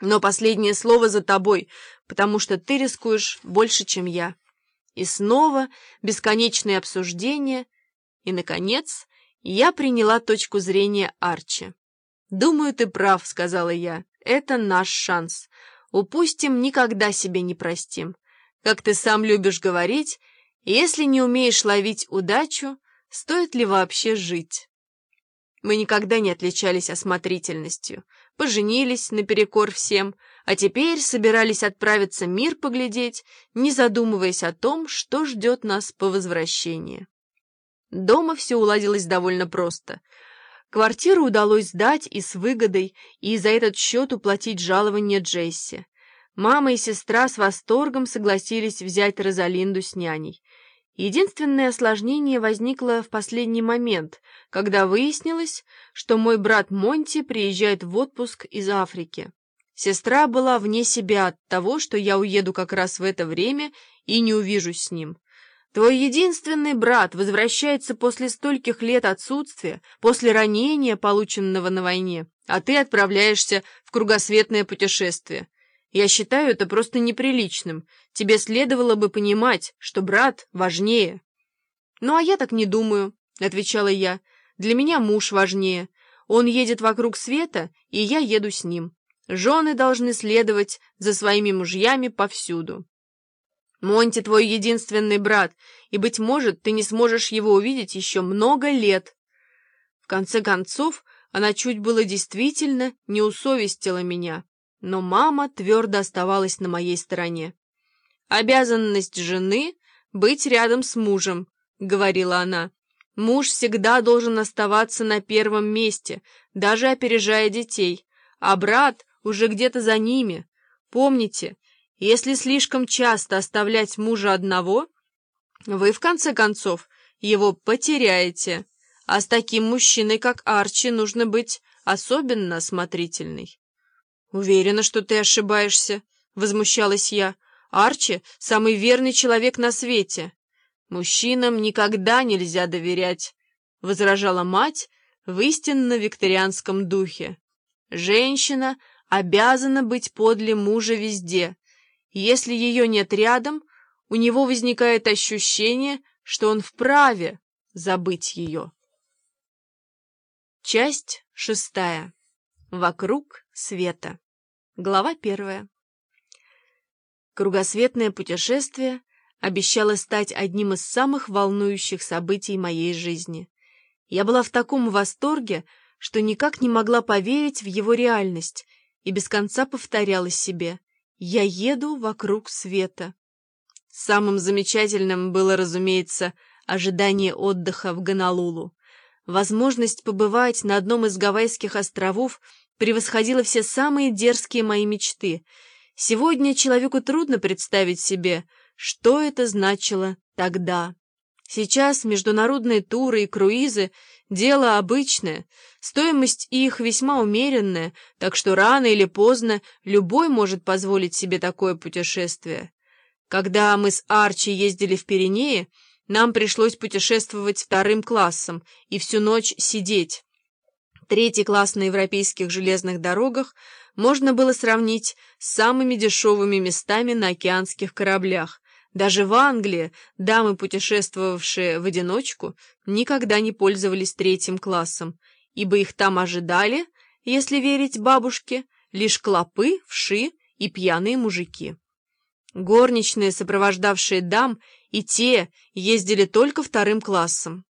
Но последнее слово за тобой, потому что ты рискуешь больше, чем я. И снова бесконечные обсуждения, и, наконец, я приняла точку зрения Арчи. «Думаю, ты прав», — сказала я. «Это наш шанс. Упустим, никогда себе не простим. Как ты сам любишь говорить, если не умеешь ловить удачу, стоит ли вообще жить?» Мы никогда не отличались осмотрительностью. Поженились наперекор всем, а теперь собирались отправиться мир поглядеть, не задумываясь о том, что ждет нас по возвращении. Дома все уладилось довольно просто. Квартиру удалось сдать и с выгодой, и за этот счет уплатить жалование Джесси. Мама и сестра с восторгом согласились взять Розалинду с няней. Единственное осложнение возникло в последний момент, когда выяснилось, что мой брат Монти приезжает в отпуск из Африки. Сестра была вне себя от того, что я уеду как раз в это время и не увижусь с ним. Твой единственный брат возвращается после стольких лет отсутствия, после ранения, полученного на войне, а ты отправляешься в кругосветное путешествие. Я считаю это просто неприличным. Тебе следовало бы понимать, что брат важнее. Ну, а я так не думаю, — отвечала я. Для меня муж важнее. Он едет вокруг света, и я еду с ним. Жены должны следовать за своими мужьями повсюду. Монти твой единственный брат, и, быть может, ты не сможешь его увидеть еще много лет. В конце концов, она чуть было действительно не усовестила меня но мама твердо оставалась на моей стороне. «Обязанность жены — быть рядом с мужем», — говорила она. «Муж всегда должен оставаться на первом месте, даже опережая детей, а брат уже где-то за ними. Помните, если слишком часто оставлять мужа одного, вы, в конце концов, его потеряете, а с таким мужчиной, как Арчи, нужно быть особенно осмотрительной». «Уверена, что ты ошибаешься», — возмущалась я. «Арчи — самый верный человек на свете». «Мужчинам никогда нельзя доверять», — возражала мать в истинно викторианском духе. «Женщина обязана быть подле мужа везде. Если ее нет рядом, у него возникает ощущение, что он вправе забыть ее». Часть шестая. Вокруг света. Глава первая. Кругосветное путешествие обещало стать одним из самых волнующих событий моей жизни. Я была в таком восторге, что никак не могла поверить в его реальность и без конца повторяла себе «Я еду вокруг света». Самым замечательным было, разумеется, ожидание отдыха в Гонолулу. Возможность побывать на одном из Гавайских островов – превосходила все самые дерзкие мои мечты. Сегодня человеку трудно представить себе, что это значило тогда. Сейчас международные туры и круизы — дело обычное, стоимость их весьма умеренная, так что рано или поздно любой может позволить себе такое путешествие. Когда мы с Арчи ездили в Пиренеи, нам пришлось путешествовать вторым классом и всю ночь сидеть. Третий класс на европейских железных дорогах можно было сравнить с самыми дешевыми местами на океанских кораблях. Даже в Англии дамы, путешествовавшие в одиночку, никогда не пользовались третьим классом, ибо их там ожидали, если верить бабушке, лишь клопы, вши и пьяные мужики. Горничные, сопровождавшие дам, и те ездили только вторым классом.